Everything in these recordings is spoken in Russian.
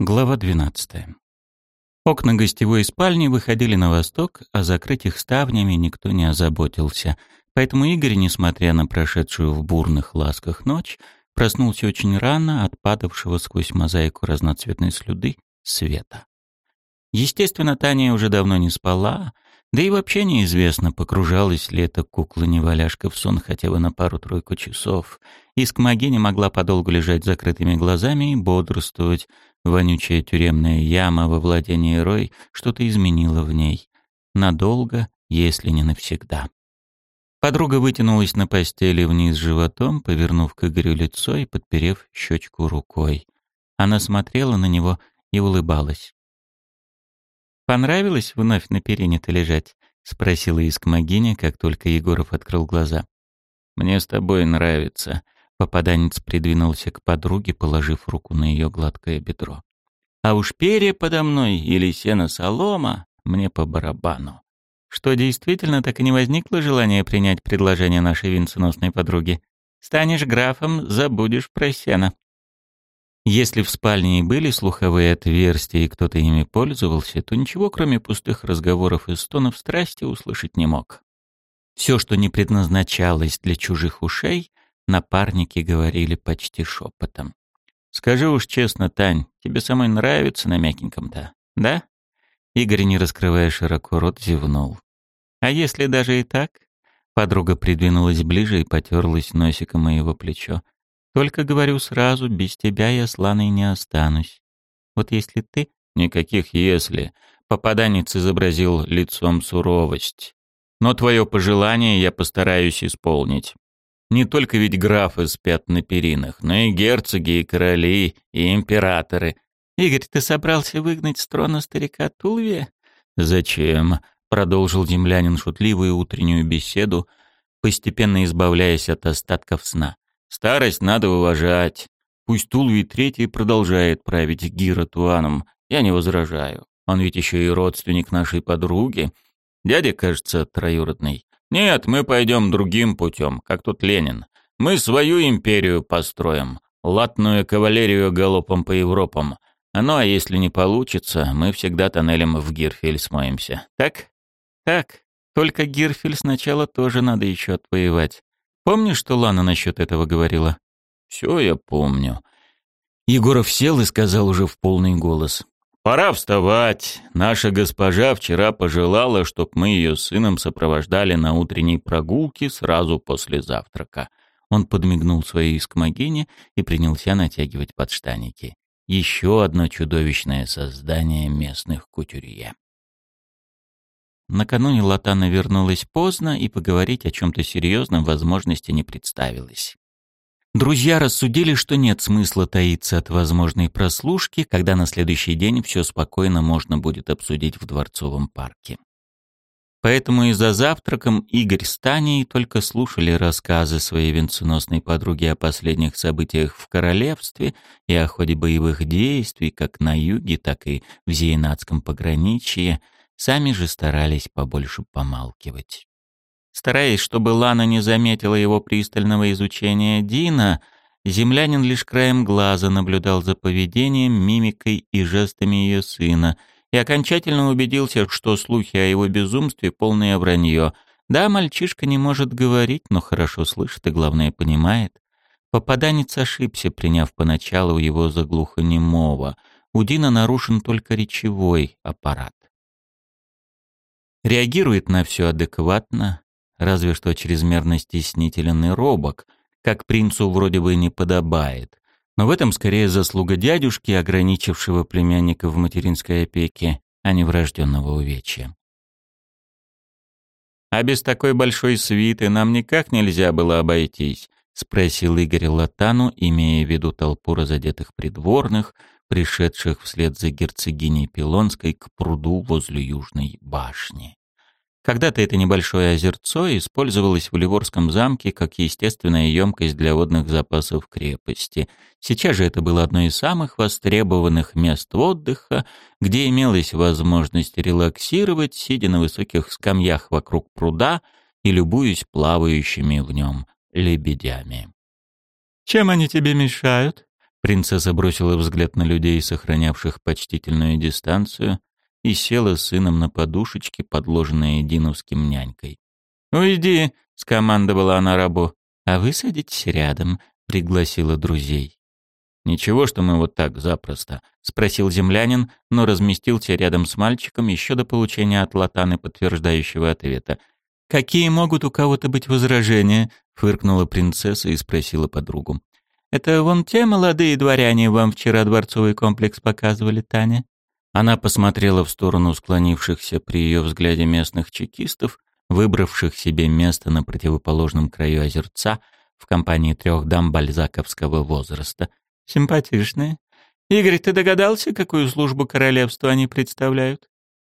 Глава 12. Окна гостевой спальни выходили на восток, а закрыть их ставнями никто не озаботился. Поэтому Игорь, несмотря на прошедшую в бурных ласках ночь, проснулся очень рано от падавшего сквозь мозаику разноцветной слюды света. Естественно, Таня уже давно не спала, да и вообще неизвестно, погружалась ли эта кукла-неваляшка в сон хотя бы на пару-тройку часов. Искмоги не могла подолгу лежать закрытыми глазами и бодрствовать, Вонючая тюремная яма во владении Рой что-то изменила в ней. Надолго, если не навсегда. Подруга вытянулась на постели вниз животом, повернув к Игорю лицо и подперев щечку рукой. Она смотрела на него и улыбалась. «Понравилось вновь на перине-то лежать?» — спросила Искмогиня, как только Егоров открыл глаза. «Мне с тобой нравится», Попаданец придвинулся к подруге, положив руку на ее гладкое бедро. «А уж перья подо мной или сено-солома мне по барабану». Что действительно так и не возникло желания принять предложение нашей венценосной подруги. Станешь графом, забудешь про сено. Если в спальне и были слуховые отверстия, и кто-то ими пользовался, то ничего, кроме пустых разговоров и стонов страсти, услышать не мог. Все, что не предназначалось для чужих ушей, Напарники говорили почти шепотом. «Скажи уж честно, Тань, тебе самой нравится на мягеньком-то, да?» Игорь, не раскрывая широко рот, зевнул. «А если даже и так?» Подруга придвинулась ближе и потерлась носиком моего плечо. «Только говорю сразу, без тебя я с Ланой не останусь. Вот если ты...» «Никаких «если». Попаданец изобразил лицом суровость. Но твое пожелание я постараюсь исполнить. Не только ведь графы спят на перинах, но и герцоги, и короли, и императоры. «Игорь, ты собрался выгнать с трона старика Тулвия?» «Зачем?» — продолжил землянин шутливую утреннюю беседу, постепенно избавляясь от остатков сна. «Старость надо уважать. Пусть Тулвий Третий продолжает править Гиротуаном. Я не возражаю. Он ведь еще и родственник нашей подруги. Дядя, кажется, троюродный. Нет, мы пойдем другим путем, как тут Ленин. Мы свою империю построим, латную кавалерию галопом по Европам. Ну а если не получится, мы всегда тоннелем в Гирфель смоемся. Так? Так. Только Гирфель сначала тоже надо еще отвоевать. Помнишь, что Лана насчет этого говорила? Все я помню. Егоров сел и сказал уже в полный голос. Пора вставать. Наша госпожа вчера пожелала, чтоб мы ее сыном сопровождали на утренней прогулке сразу после завтрака. Он подмигнул своей искмогине и принялся натягивать подштаники. Еще одно чудовищное создание местных кутюрье. Накануне Латана вернулась поздно, и поговорить о чем-то серьезном возможности не представилось. Друзья рассудили, что нет смысла таиться от возможной прослушки, когда на следующий день все спокойно можно будет обсудить в Дворцовом парке. Поэтому и за завтраком Игорь с Таней только слушали рассказы своей венценосной подруги о последних событиях в королевстве и о ходе боевых действий как на юге, так и в Зейнатском пограничье, сами же старались побольше помалкивать. Стараясь, чтобы Лана не заметила его пристального изучения Дина, землянин лишь краем глаза наблюдал за поведением, мимикой и жестами ее сына и окончательно убедился, что слухи о его безумстве — полное вранье. Да, мальчишка не может говорить, но хорошо слышит и, главное, понимает. Попаданец ошибся, приняв поначалу его за глухонемого. У Дина нарушен только речевой аппарат. Реагирует на все адекватно, разве что чрезмерно стеснителен робок, как принцу вроде бы не подобает. Но в этом скорее заслуга дядюшки, ограничившего племянника в материнской опеке, а не врожденного увечья. «А без такой большой свиты нам никак нельзя было обойтись», — спросил Игорь Латану, имея в виду толпу разодетых придворных, пришедших вслед за герцогиней Пилонской к пруду возле Южной башни. Когда-то это небольшое озерцо использовалось в Ливорском замке как естественная емкость для водных запасов крепости. Сейчас же это было одно из самых востребованных мест отдыха, где имелась возможность релаксировать, сидя на высоких скамьях вокруг пруда и любуясь плавающими в нем лебедями. «Чем они тебе мешают?» Принцесса бросила взгляд на людей, сохранявших почтительную дистанцию, и села с сыном на подушечке, подложенной Диновским нянькой. «Уйди!» — скомандовала она рабу. «А вы садитесь рядом», — пригласила друзей. «Ничего, что мы вот так запросто», — спросил землянин, но разместился рядом с мальчиком еще до получения от Латаны подтверждающего ответа. «Какие могут у кого-то быть возражения?» — фыркнула принцесса и спросила подругу. «Это вон те молодые дворяне вам вчера дворцовый комплекс показывали, Таня?» Она посмотрела в сторону склонившихся при ее взгляде местных чекистов, выбравших себе место на противоположном краю озерца в компании трех дам бальзаковского возраста — Симпатичные. Игорь, ты догадался, какую службу королевства они представляют?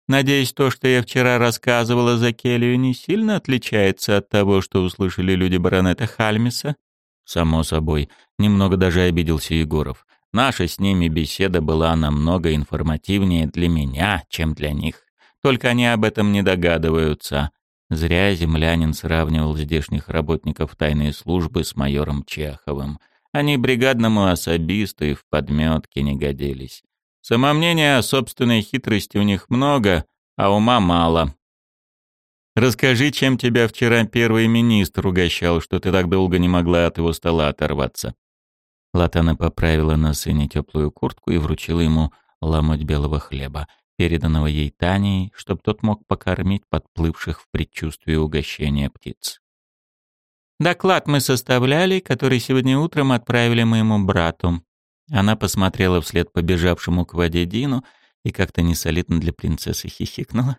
Надеюсь, то, что я вчера рассказывала за Келью, не сильно отличается от того, что услышали люди баронета Хальмиса? Само собой. Немного даже обиделся Егоров. Наша с ними беседа была намного информативнее для меня, чем для них. Только они об этом не догадываются. Зря землянин сравнивал здешних работников тайной службы с майором Чеховым — они бригадному особисту и в подметке не годились. Самомнения о собственной хитрости у них много, а ума мало. Расскажи, чем тебя вчера первый министр угощал, что ты так долго не могла от его стола оторваться. Латана поправила на сыне теплую куртку и вручила ему ломоть белого хлеба, переданного ей Таней, чтобы тот мог покормить подплывших в предчувствии угощения птиц. Доклад мы составляли, который сегодня утром отправили моему брату. Она посмотрела вслед побежавшему к воде Дину и как-то несолидно для принцессы хихикнула.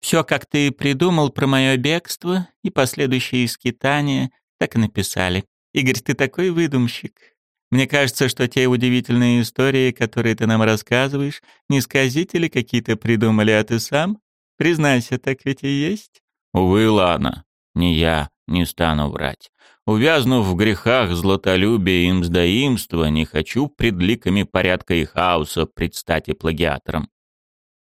Все, как ты придумал про мое бегство и последующие скитания, так и написали. Игорь, ты такой выдумщик. Мне кажется, что те удивительные истории, которые ты нам рассказываешь, не сказители какие-то придумали, а ты сам? Признайся, так ведь и есть? Увы, Лана, не я не стану врать. Увязнув в грехах златолюбия и мздоимства, не хочу пред ликами порядка и хаоса предстать и плагиатором.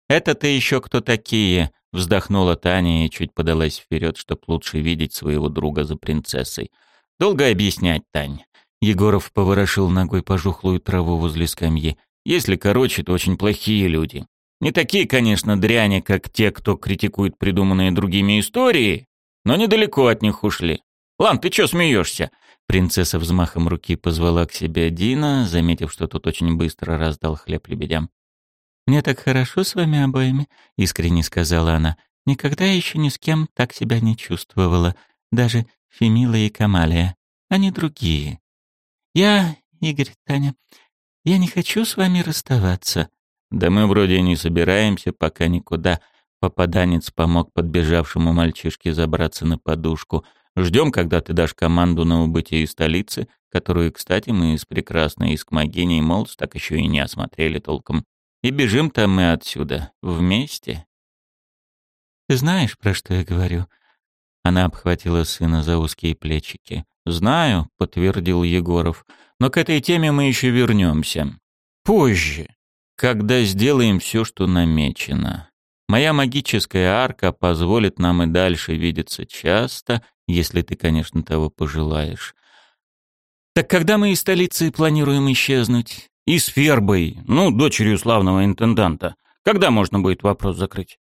«Это-то еще кто такие?» — вздохнула Таня и чуть подалась вперед, чтоб лучше видеть своего друга за принцессой. «Долго объяснять, Тань». Егоров поворошил ногой пожухлую траву возле скамьи. «Если короче, то очень плохие люди. Не такие, конечно, дряни, как те, кто критикует придуманные другими истории, но недалеко от них ушли. Лан, ты чё смеешься? Принцесса взмахом руки позвала к себе Дина, заметив, что тот очень быстро раздал хлеб лебедям. «Мне так хорошо с вами обоими», — искренне сказала она. «Никогда еще ни с кем так себя не чувствовала. Даже Фемила и Камалия. Они другие. Я, Игорь, Таня, я не хочу с вами расставаться». «Да мы вроде не собираемся пока никуда», Попаданец помог подбежавшему мальчишке забраться на подушку. Ждем, когда ты дашь команду на убытие из столицы, которую, кстати, мы с прекрасной Искмогиней Молс так еще и не осмотрели толком. И бежим-то мы отсюда вместе. Ты знаешь, про что я говорю? Она обхватила сына за узкие плечики. «Знаю», — подтвердил Егоров, — «но к этой теме мы еще вернемся. Позже, когда сделаем все, что намечено». Моя магическая арка позволит нам и дальше видеться часто, если ты, конечно, того пожелаешь. Так когда мы из столицы планируем исчезнуть? И с Фербой, ну, дочерью славного интенданта. Когда можно будет вопрос закрыть?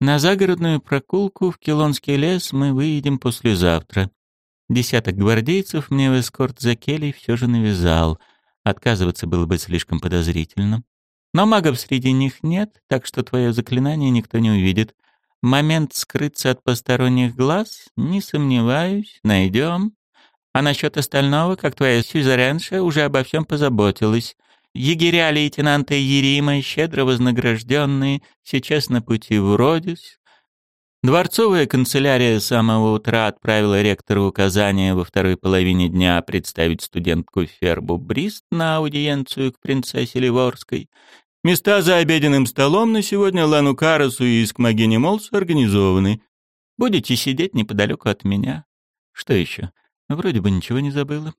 На загородную прогулку в Килонский лес мы выйдем послезавтра. Десяток гвардейцев мне в эскорт за келей все же навязал. Отказываться было бы слишком подозрительно. Но магов среди них нет, так что твое заклинание никто не увидит. Момент скрыться от посторонних глаз, не сомневаюсь, найдем. А насчет остального, как твоя сюзеренша уже обо всем позаботилась. Егеря лейтенанта Ерима, щедро вознагражденные, сейчас на пути в Родис. Дворцовая канцелярия с самого утра отправила ректору указание во второй половине дня представить студентку Фербу Брист на аудиенцию к принцессе Ливорской. Места за обеденным столом на сегодня Лану Карасу и Искмогине Молс организованы. Будете сидеть неподалеку от меня. Что еще? Вроде бы ничего не забыла.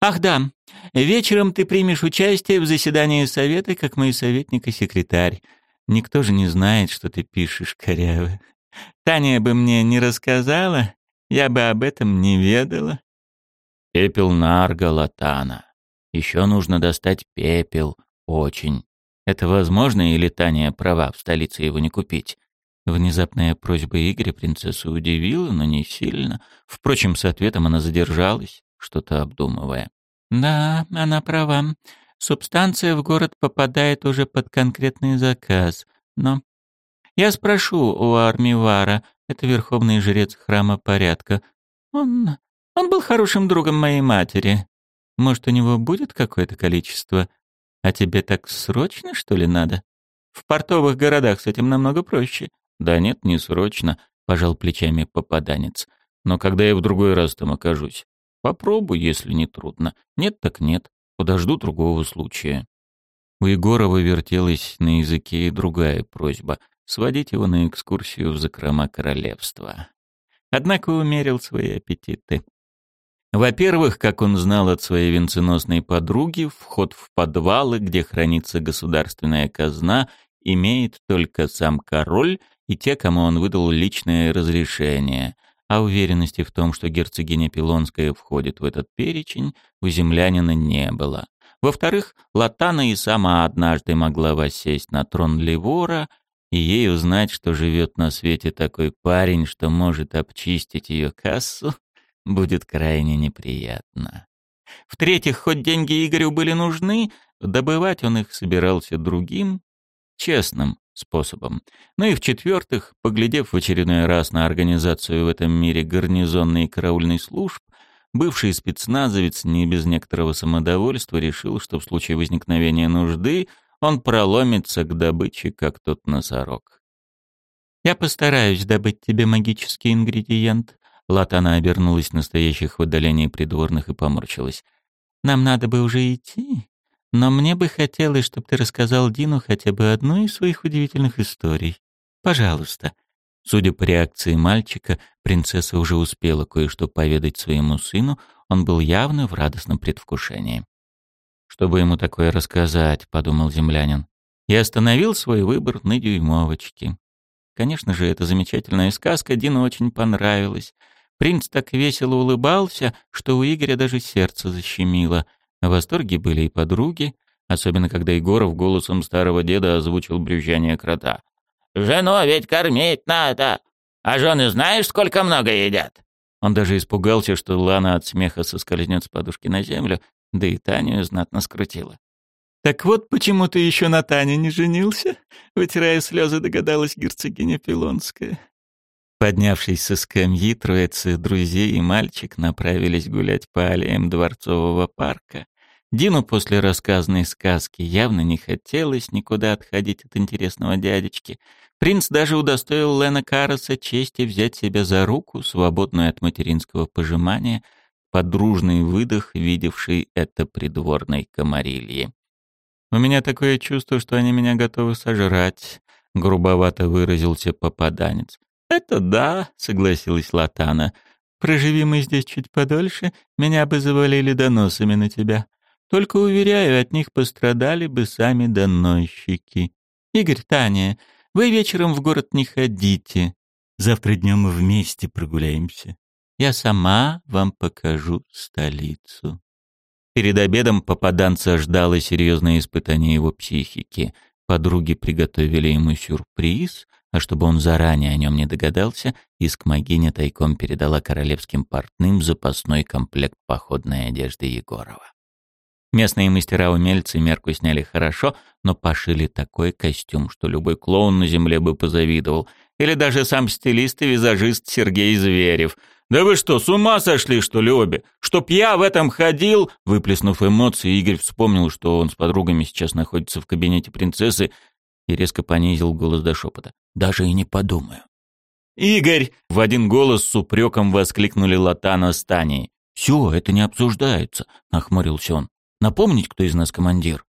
Ах да, вечером ты примешь участие в заседании совета, как мой советник и секретарь. Никто же не знает, что ты пишешь, коряво. Таня бы мне не рассказала, я бы об этом не ведала. Пепел Нарга Латана. Еще нужно достать пепел. Очень. Это возможно, или Таня права, в столице его не купить? Внезапная просьба Игоря принцессу удивила, но не сильно. Впрочем, с ответом она задержалась, что-то обдумывая. «Да, она права. Субстанция в город попадает уже под конкретный заказ. Но я спрошу у Армивара, это верховный жрец храма порядка. Он... он был хорошим другом моей матери. Может, у него будет какое-то количество? А тебе так срочно, что ли, надо? В портовых городах с этим намного проще. Да нет, не срочно, пожал плечами попаданец. Но когда я в другой раз там окажусь? Попробуй, если не трудно. Нет так нет. Подожду другого случая. У Егорова вертелась на языке и другая просьба — сводить его на экскурсию в закрома королевства. Однако умерил свои аппетиты. Во-первых, как он знал от своей венценосной подруги, вход в подвалы, где хранится государственная казна, имеет только сам король и те, кому он выдал личное разрешение, а уверенности в том, что герцогиня Пилонская входит в этот перечень, у землянина не было. Во-вторых, Латана и сама однажды могла воссесть на трон Ливора, и ей узнать, что живет на свете такой парень, что может обчистить ее кассу, будет крайне неприятно. В-третьих, хоть деньги Игорю были нужны, добывать он их собирался другим, честным способом. Ну и в-четвертых, поглядев в очередной раз на организацию в этом мире гарнизонной и караульной служб, бывший спецназовец не без некоторого самодовольства решил, что в случае возникновения нужды он проломится к добыче, как тот носорог. «Я постараюсь добыть тебе магический ингредиент», Латана обернулась на стоящих в отдалении придворных и поморщилась. «Нам надо бы уже идти, но мне бы хотелось, чтобы ты рассказал Дину хотя бы одну из своих удивительных историй. Пожалуйста». Судя по реакции мальчика, принцесса уже успела кое-что поведать своему сыну, он был явно в радостном предвкушении. «Чтобы ему такое рассказать», — подумал землянин, и остановил свой выбор на дюймовочке. Конечно же, эта замечательная сказка Дину очень понравилась, Принц так весело улыбался, что у Игоря даже сердце защемило. В восторге были и подруги, особенно когда Егоров голосом старого деда озвучил брюзжание крота. «Жену ведь кормить надо! А жены знаешь, сколько много едят?» Он даже испугался, что Лана от смеха соскользнет с подушки на землю, да и Таню знатно скрутила. «Так вот почему ты еще на Тане не женился?» Вытирая слезы, догадалась герцогиня Пилонская. Поднявшись со скамьи, троицы друзей и мальчик направились гулять по аллеям Дворцового парка. Дину после рассказанной сказки явно не хотелось никуда отходить от интересного дядечки. Принц даже удостоил Лена Караса чести взять себя за руку, свободную от материнского пожимания, подружный выдох, видевший это придворной комарильи. «У меня такое чувство, что они меня готовы сожрать», — грубовато выразился попаданец. «Это да», — согласилась Латана. «Проживи мы здесь чуть подольше, меня бы завалили доносами на тебя. Только, уверяю, от них пострадали бы сами доносчики. Игорь, Таня, вы вечером в город не ходите. Завтра днем мы вместе прогуляемся. Я сама вам покажу столицу». Перед обедом попаданца ждало серьезное испытание его психики. Подруги приготовили ему сюрприз, а чтобы он заранее о нем не догадался, Искмогиня тайком передала королевским портным запасной комплект походной одежды Егорова. Местные мастера-умельцы мерку сняли хорошо, но пошили такой костюм, что любой клоун на земле бы позавидовал. Или даже сам стилист и визажист Сергей Зверев. «Да вы что, с ума сошли, что ли, обе? Чтоб я в этом ходил?» Выплеснув эмоции, Игорь вспомнил, что он с подругами сейчас находится в кабинете принцессы и резко понизил голос до шепота. «Даже и не подумаю». «Игорь!» — в один голос с упреком воскликнули Латана с Таней. «Все, это не обсуждается», — нахмурился он. «Напомнить, кто из нас командир?»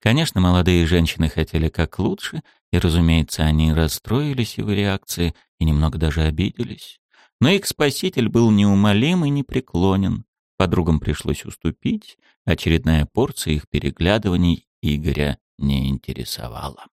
Конечно, молодые женщины хотели как лучше, и, разумеется, они расстроились его реакции и немного даже обиделись. Но их спаситель был неумолим и непреклонен. Подругам пришлось уступить, очередная порция их переглядываний Игоря не интересовала.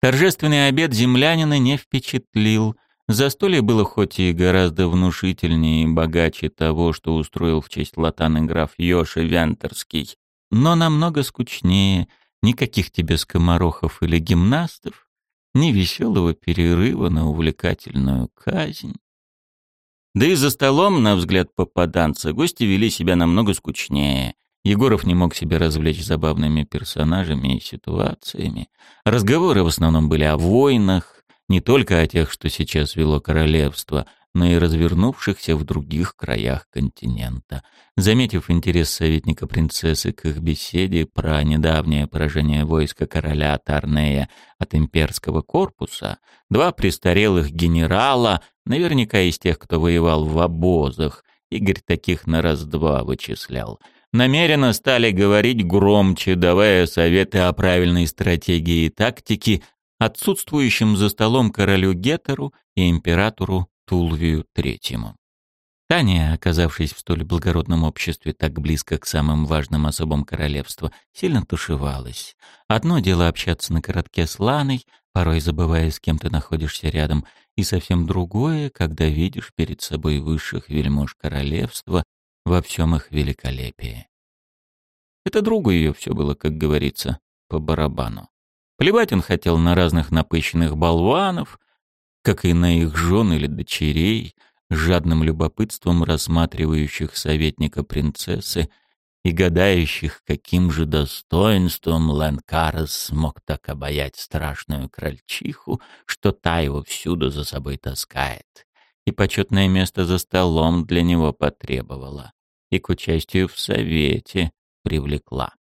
Торжественный обед землянина не впечатлил. Застолье было хоть и гораздо внушительнее и богаче того, что устроил в честь латаны граф Йоша Вянтерский, но намного скучнее. Никаких тебе скоморохов или гимнастов, ни веселого перерыва на увлекательную казнь. Да и за столом, на взгляд попаданца, гости вели себя намного скучнее. Егоров не мог себя развлечь забавными персонажами и ситуациями. Разговоры в основном были о войнах, не только о тех, что сейчас вело королевство, но и развернувшихся в других краях континента. Заметив интерес советника принцессы к их беседе про недавнее поражение войска короля Тарнея от имперского корпуса, два престарелых генерала, наверняка из тех, кто воевал в обозах, Игорь таких на раз-два вычислял, намеренно стали говорить громче, давая советы о правильной стратегии и тактике отсутствующим за столом королю Гетеру и императору Тулвию Третьему. Таня, оказавшись в столь благородном обществе так близко к самым важным особам королевства, сильно тушевалась. Одно дело общаться на коротке с Ланой, порой забывая, с кем ты находишься рядом, и совсем другое, когда видишь перед собой высших вельмож королевства во всем их великолепии. Это другу ее все было, как говорится, по барабану. Плевать он хотел на разных напыщенных болванов, как и на их жен или дочерей, жадным любопытством рассматривающих советника принцессы и гадающих, каким же достоинством Ланкарес смог так обаять страшную крольчиху, что та его всюду за собой таскает. И почетное место за столом для него потребовала, и к участию в совете привлекла.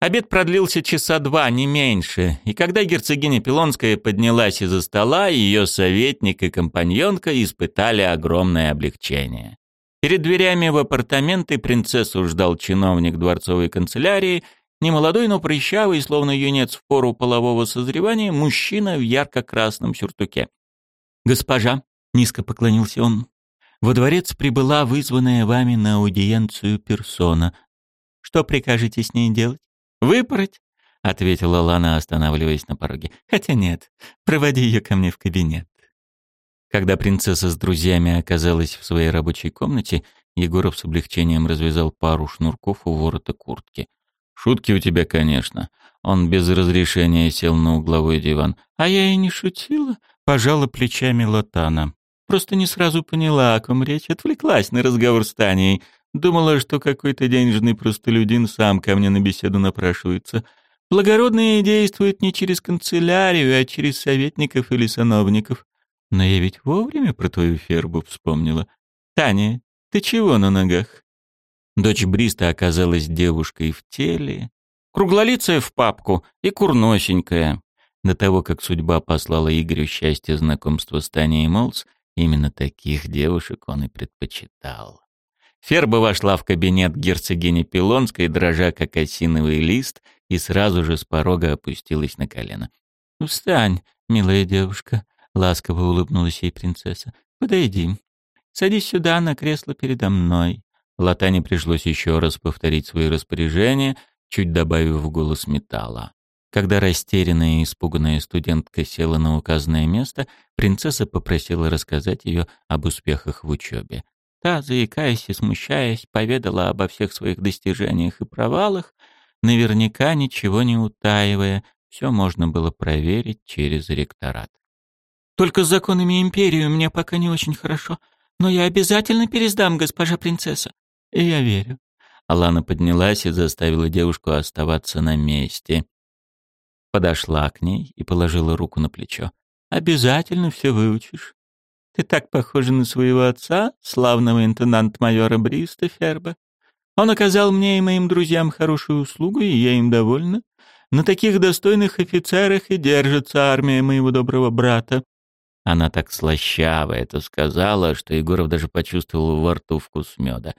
Обед продлился часа два, не меньше, и когда герцогиня Пилонская поднялась из-за стола, ее советник и компаньонка испытали огромное облегчение. Перед дверями в апартаменты принцессу ждал чиновник дворцовой канцелярии, немолодой, но прыщавый, словно юнец в пору полового созревания, мужчина в ярко-красном сюртуке. «Госпожа», — низко поклонился он, — «во дворец прибыла вызванная вами на аудиенцию персона. Что прикажете с ней делать?» «Выпороть?» — ответила Лана, останавливаясь на пороге. «Хотя нет, проводи ее ко мне в кабинет». Когда принцесса с друзьями оказалась в своей рабочей комнате, Егоров с облегчением развязал пару шнурков у ворота куртки. «Шутки у тебя, конечно». Он без разрешения сел на угловой диван. «А я и не шутила», — пожала плечами Лотана. «Просто не сразу поняла, о ком речь, отвлеклась на разговор с Таней. Думала, что какой-то денежный простолюдин сам ко мне на беседу напрашивается. Благородные действуют не через канцелярию, а через советников или сановников. Но я ведь вовремя про твою фербу вспомнила. Таня, ты чего на ногах? Дочь Бриста оказалась девушкой в теле, круглолицая в папку и курносенькая. До того, как судьба послала Игорю счастье знакомства с Таней Молс, именно таких девушек он и предпочитал. Ферба вошла в кабинет герцогини Пилонской, дрожа как осиновый лист, и сразу же с порога опустилась на колено. «Встань, милая девушка», — ласково улыбнулась ей принцесса. «Подойди. Садись сюда на кресло передо мной». Латане пришлось еще раз повторить свои распоряжения, чуть добавив в голос металла. Когда растерянная и испуганная студентка села на указанное место, принцесса попросила рассказать ее об успехах в учебе. Та, заикаясь и смущаясь, поведала обо всех своих достижениях и провалах, наверняка ничего не утаивая, все можно было проверить через ректорат. «Только с законами Империи мне пока не очень хорошо, но я обязательно пересдам, госпожа принцесса. И я верю». Алана поднялась и заставила девушку оставаться на месте. Подошла к ней и положила руку на плечо. «Обязательно все выучишь. Ты так похожа на своего отца, славного интендант-майора Бриста Ферба. Он оказал мне и моим друзьям хорошую услугу, и я им довольна. На таких достойных офицерах и держится армия моего доброго брата». Она так слащаво это сказала, что Егоров даже почувствовал во рту вкус меда.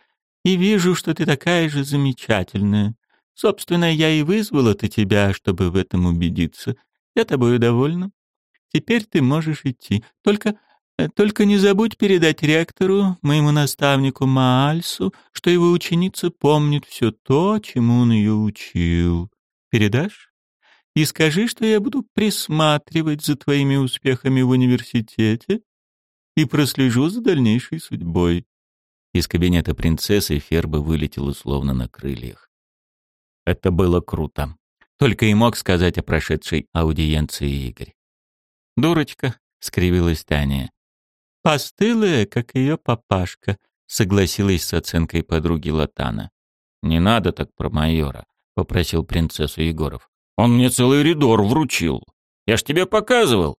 «И вижу, что ты такая же замечательная. Собственно, я и вызвала-то тебя, чтобы в этом убедиться. Я тобою довольна. Теперь ты можешь идти. Только только не забудь передать ректору, моему наставнику Маальсу, что его ученица помнит все то, чему он ее учил. Передашь? И скажи, что я буду присматривать за твоими успехами в университете и прослежу за дальнейшей судьбой». Из кабинета принцессы Ферба вылетел условно на крыльях. Это было круто. Только и мог сказать о прошедшей аудиенции Игорь. «Дурочка», — скривилась Таня. «Постылая, как ее папашка», — согласилась с оценкой подруги Латана. «Не надо так про майора», — попросил принцессу Егоров. «Он мне целый ридор вручил. Я ж тебе показывал».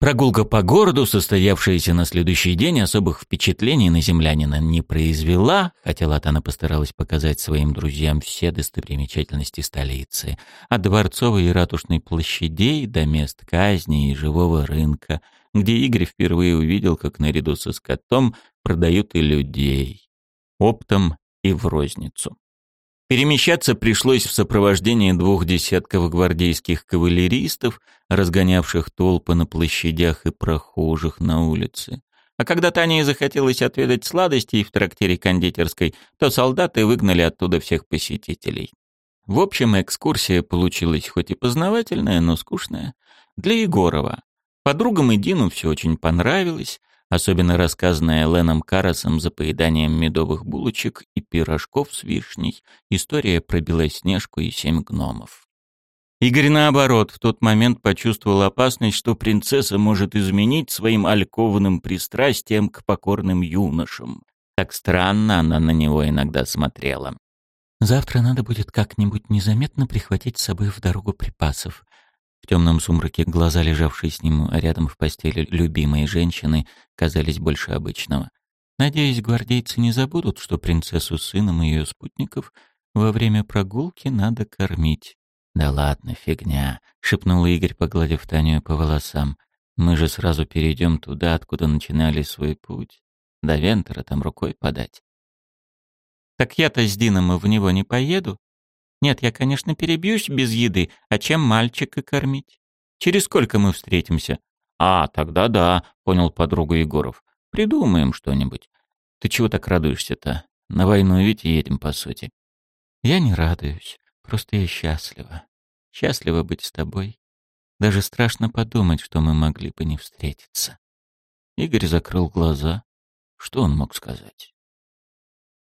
Прогулка по городу, состоявшаяся на следующий день, особых впечатлений на землянина не произвела, хотя Латана постаралась показать своим друзьям все достопримечательности столицы, от дворцовой и ратушной площадей до мест казни и живого рынка, где Игорь впервые увидел, как наряду со скотом продают и людей, оптом и в розницу. Перемещаться пришлось в сопровождении двух десятков гвардейских кавалеристов, разгонявших толпы на площадях и прохожих на улице. А когда Тане захотелось отведать сладостей в трактире кондитерской, то солдаты выгнали оттуда всех посетителей. В общем, экскурсия получилась хоть и познавательная, но скучная. Для Егорова. Подругам и Дину все очень понравилось, особенно рассказанная Леном Карасом за поеданием медовых булочек и пирожков с вишней, история про Белоснежку и семь гномов. Игорь, наоборот, в тот момент почувствовал опасность, что принцесса может изменить своим альковным пристрастием к покорным юношам. Так странно она на него иногда смотрела. «Завтра надо будет как-нибудь незаметно прихватить с собой в дорогу припасов», в темном сумраке глаза, лежавшие с ним рядом в постели любимой женщины, казались больше обычного. Надеюсь, гвардейцы не забудут, что принцессу с сыном и ее спутников во время прогулки надо кормить. «Да ладно, фигня», — шепнул Игорь, погладив Таню по волосам. «Мы же сразу перейдем туда, откуда начинали свой путь. До Вентера там рукой подать». «Так я-то с Дином в него не поеду?» Нет, я, конечно, перебьюсь без еды, а чем мальчика кормить? Через сколько мы встретимся? А, тогда да, понял подругу Егоров. Придумаем что-нибудь. Ты чего так радуешься-то? На войну ведь едем, по сути. Я не радуюсь, просто я счастлива. Счастлива быть с тобой. Даже страшно подумать, что мы могли бы не встретиться. Игорь закрыл глаза. Что он мог сказать?